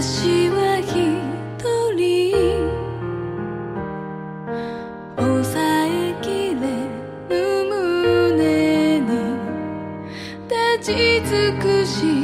私は一人。抑えきれぬ胸に立ち尽くし。